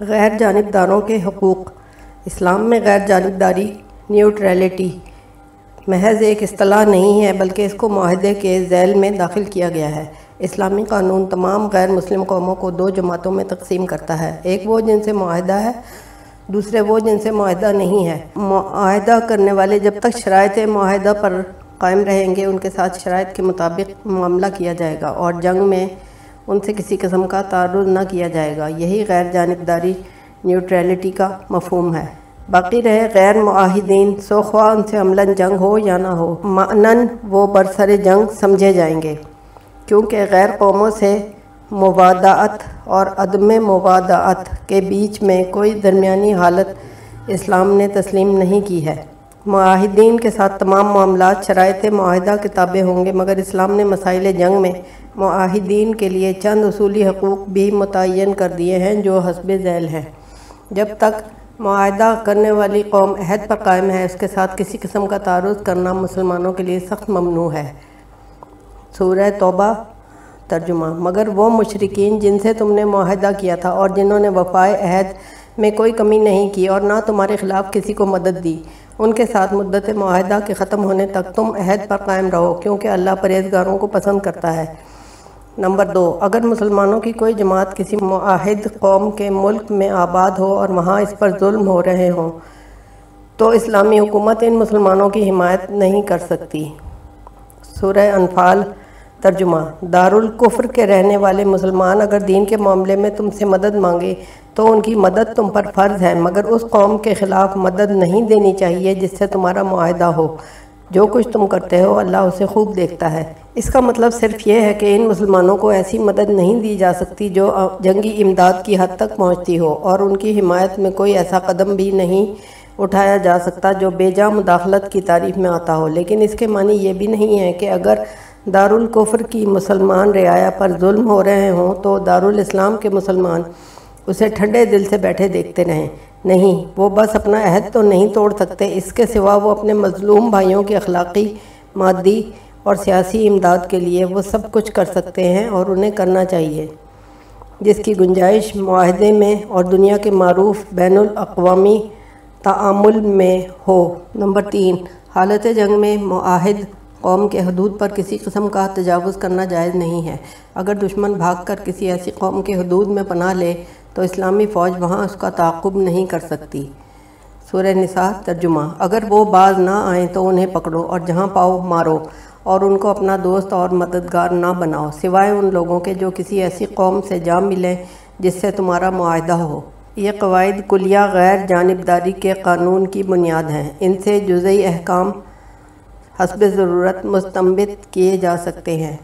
غیر جانبداروں کے حقوق۔ اسلام میں غیر جانبداری نیوٹریلٹی محض ایک اصطلاح نہیں ہے، بلکہ اس کو معاہدے کے ذیل میں داخل کیا گیا ہے۔ اسلامی قانون تمام غیر مسلم قوموں کو دو جماعتوں میں تقسیم کرتا ہے۔ ایک وہ جن سے معاہدہ ہے، دوسرے وہ جن سے معاہدہ نہیں ہے۔ معاہدہ کرنے والے جب تک شرائط معاہدہ پر قائم رہیں گے، ان کے ساتھ شرائط کے مطابق معاملہ کیا جائے گا اور جنگ میں ان سے کسی قسم کا تعرض نہ کیا جائے گا۔ یہی غیر جانبداری نیوٹریلٹی کا مفہوم ہے۔ باقی رہے غیر معاہدین سو خواہ ان سے عملاً جنگ ہو یا نہ ہو معنن وہ برسر جنگ سمجھے جائیں گے۔ کیونکہ غیر قوموں سے موادعت اور عدم موادعت کے بیچ میں کوئی درمیانی حالت اسلام نے تسلیم نہیں کی ہے۔ معاہدین کے ساتھ تمام معاملات، شرائط معاہدہ کتابیں ہوں گے، مگر اسلام نے مسائل جنگ میں معاہدین کے لیے چند اصولی حقوق بھی متعین کر دیے ہیں جو حسب ذیل ہیں۔ جب تک معاہدہ کرنے والی قوم عہد پر قائم ہے، اس کے ساتھ کسی قسم کا تعارض کرنا مسلمانوں کے لیے سخت ممنوع ہے۔ سورہ توبہ ترجمہ۔ مگر وہ مشرقین جن سے تم نے معاہدہ کیا تھا اور جنہوں نے وفائے عہد میں کوئی کمی نہیں کی اور نہ تمہارے خلاف کسی کو مدد دی۔ ان کے ساتھ مدت معاہدہ کے ختم ہونے تک تم عہد پر قائم رہو کیونکہ اللہ پرہیزگاروں کو پسند کرتا ہے۔ نمبر دو، اگر مسلمانوں کی کوئی جماعت کسی معاہد قوم کے ملک میں آباد ہو اور وہاں اس پر ظلم ہو رہے ہوں، تو اسلامی حکومت ان مسلمانوں کی حمایت نہیں کر سکتی۔ سورہ انفال ترجمہ۔ دارالکفر کے رہنے والے مسلمان اگر دین کے معاملے میں تم سے مدد مانگے تو ان کی مدد تم پر فرض ہے، مگر اس قوم کے خلاف مدد نہیں دینی چاہیے جس سے تمہارا معاہدہ ہو۔ جو کچھ تم کرتے ہو، اللہ اسے خوب دیکھتا ہے۔ اس کا مطلب صرف یہ ہے کہ ان مسلمانوں کو ایسی مدد نہیں دی جا سکتی جو جنگی امداد کی حد تک پہنچتی ہو، اور ان کی حمایت میں کوئی ایسا قدم بھی نہیں اٹھایا جا سکتا جو بے جا مداخلت کی تعریف میں آتا ہو۔ لیکن اس کے معنی یہ بھی نہیں ہے کہ اگر دارالکفر کی مسلمان رعایا پر ظلم ہو رہے ہوں تو دارالاسلام کے مسلمان اسے ٹھنڈے دل سے بیٹھے دیکھتے رہیں۔ نہیں، وہ بس اپنا عہد تو نہیں توڑ سکتے، اس کے سوا وہ اپنے مظلوم بھائیوں کی اخلاقی، مادی اور سیاسی امداد کے لیے وہ سب کچھ کر سکتے ہیں اور انہیں کرنا چاہیے۔ جس کی گنجائش معاہدے میں اور دنیا کے معروف بین الاقوامی تعامل میں ہو۔ نمبر تین، حالت جنگ میں معاہد قوم کے حدود پر کسی قسم کا تجاوز کرنا جائز نہیں ہے۔ اگر دشمن بھاگ کر کسی ایسی قوم کے حدود میں پناہ لے، تو اسلامی فوج وہاں اس کا تعاقب نہیں کر سکتی۔ سورہ نساء ترجمہ۔ اگر وہ باز نہ آئیں تو انہیں پکڑو اور جہاں پاؤ مارو اور ان کو اپنا دوست اور مددگار نہ بناؤ، سوائے ان لوگوں کے جو کسی ایسی قوم سے جا ملیں جس سے تمہارا معاہدہ ہو۔ یہ قواعد کلیہ غیر جانبداری کے قانون کی بنیاد ہیں۔ ان سے جزئی احکام حسب ضرورت مستمبت کیے جا سکتے ہیں۔